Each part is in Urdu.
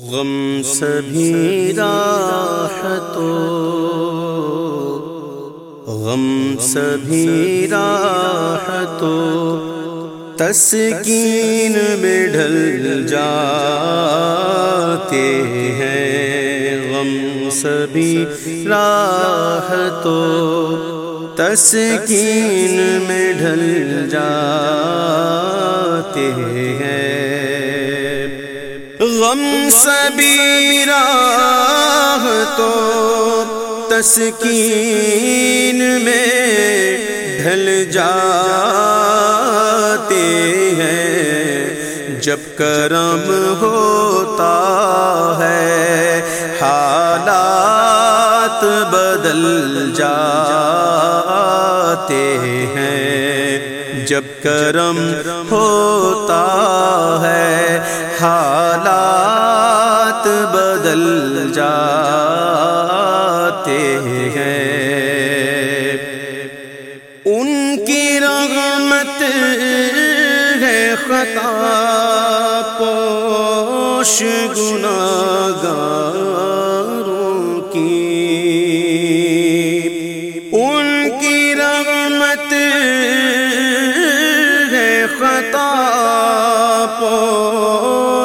غم سبھی راہ تو غم سبھی راہ تو تسکین میں ڈھل جاتے ہیں۔ غم سبھی راہ تو تسکین میں ڈھل جاتے ہیں۔ غم سبھی راہ تو تسکین میں ڈھل جاتے ہیں۔ جب کرم ہوتا ہے، حالات بدل جاتے ہیں۔ جب کرم ہوتا ہے حالات بدل جاتے ہیں۔ ان کی رحمت ہے خطا پوش گناگار۔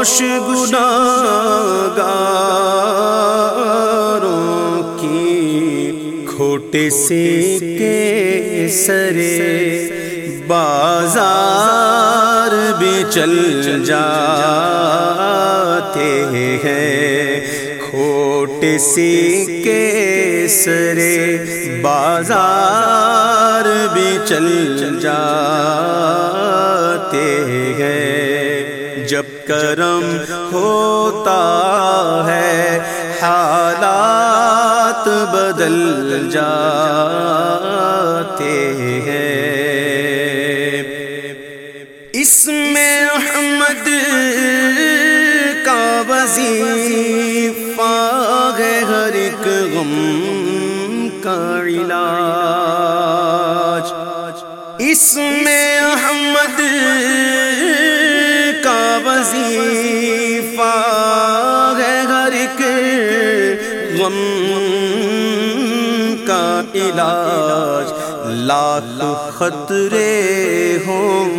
پوش گناگاروں کی کھوٹے سے کے سرے بازار بھی چل جاتے ہیں۔ کھوٹے سے کے سرے بازار بھی چل جاتے ہیں۔ جب کرم ہوتا ہے، حالات بدل جاتے ہیں۔ اس میں احمد کا وظیفہ ہے، ہر ایک غم کا علاج۔ اس میں غم کا علاج، لاکھ خطرے ہوں،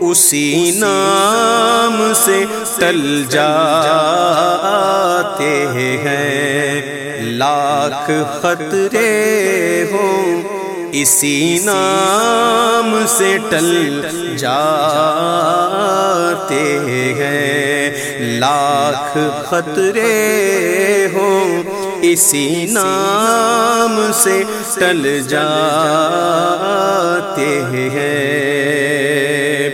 اسی نام سے ٹل جاتے ہیں۔ لاکھ خطرے ہوں، اسی نام سے ٹل جاتے ہیں۔ لاکھ خطرے ہوں اسی نام سے ٹل جاتے ہیں۔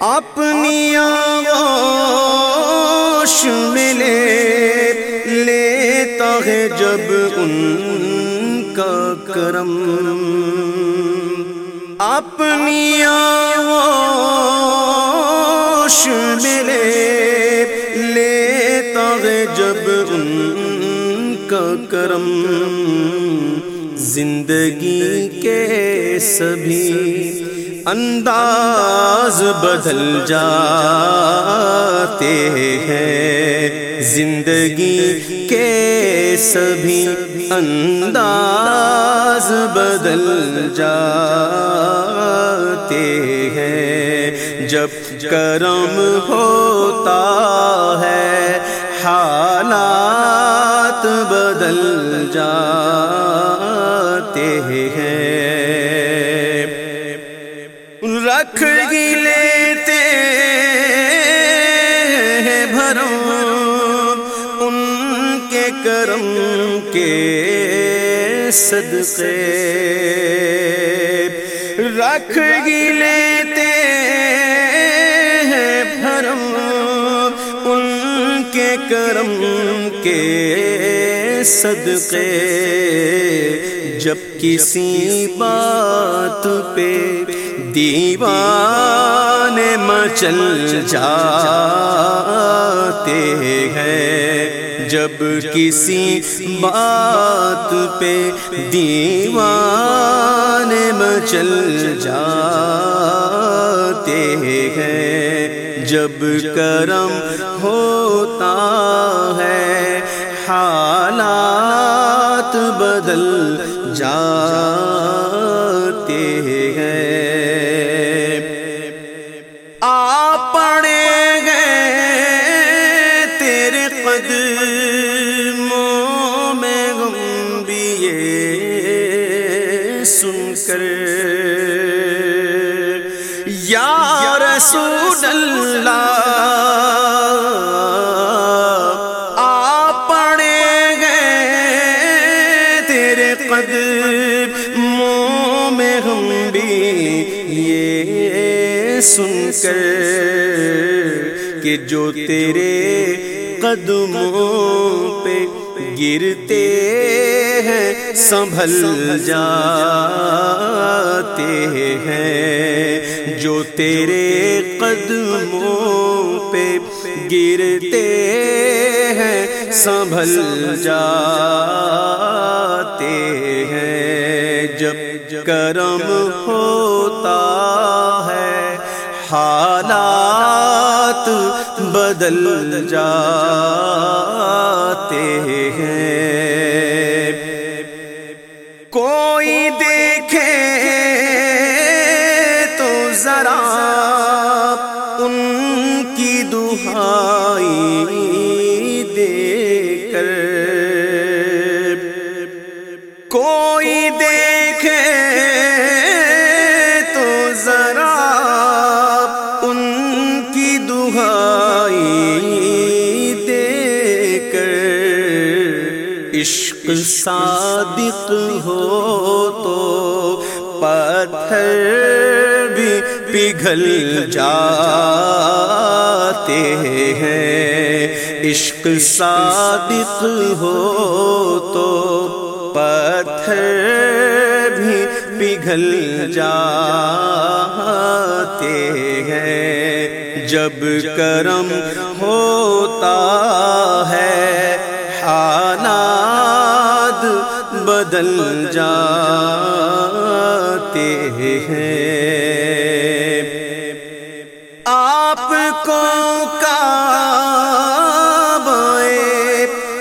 اپنی آغوش میں لے لیتا ہے جب ان کا کرم۔ اپنی آغوش میں لے لیتا ہے جب ان کا کرم زندگی کے سبھی انداز بدل جاتے ہیں۔ زندگی کے سبھی انداز بدل جاتے ہیں۔ جب کرم ہوتا ہے، حالات بدل جاتے ہیں۔ رکھ گی لیتے ہیں بھرو ان کے کرم کے صدقے۔ رکھ گی لیتے ہیں بھرم، ان کے کرم کے صدقے، جب کسی بات پہ دیوان مچل جاتے ہیں، جب کسی بات پہ دیوان مچل جاتے ہیں، جب کرم ہوتا ہے حالات بدل جاتے ہیں۔ آ پڑے گئے تیرے قدموں میں غم بھی یہ سن کر۔ یا رسول اللہ قدموں میں ہم بھی یہ سن کر کہ جو تیرے قدموں پہ گرتے ہیں، سنبھل جاتے ہیں۔ جو تیرے قدموں پہ گرتے ہیں سنبھل جاتے ہیں جب کرم ہوتا ہے حالات بدل جاتے ہیں۔ کوئی دیکھے عشق صادق ہو تو پتھر بھی پگھل جاتے ہیں۔ عشق صادق ہو تو پتھر بھی پگھل جاتے ہیں۔ جب کرم ہوتا ہے بدل جاتے ہیں۔ آپ کو کعبہ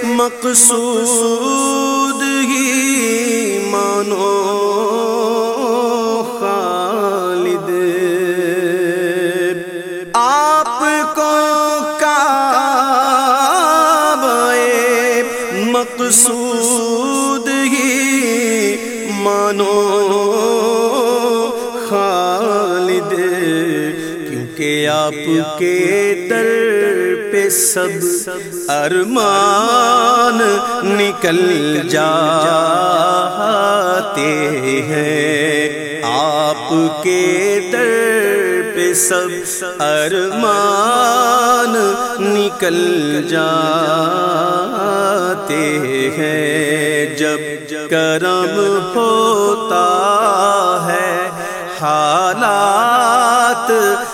مقصود ہی مانو خالد۔ آپ کو کعبہ مقصود آپ کے در پہ سب ارمان نکل جاتے ہیں۔ آپ کے در پہ سب ارمان نکل جاتے ہیں۔ جب کرم ہوتا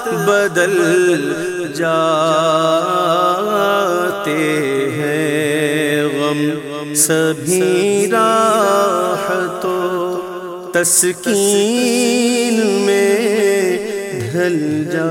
بدل جاتے ہیں۔ غم سبھی راہ تو تسکین میں ڈھل جاتے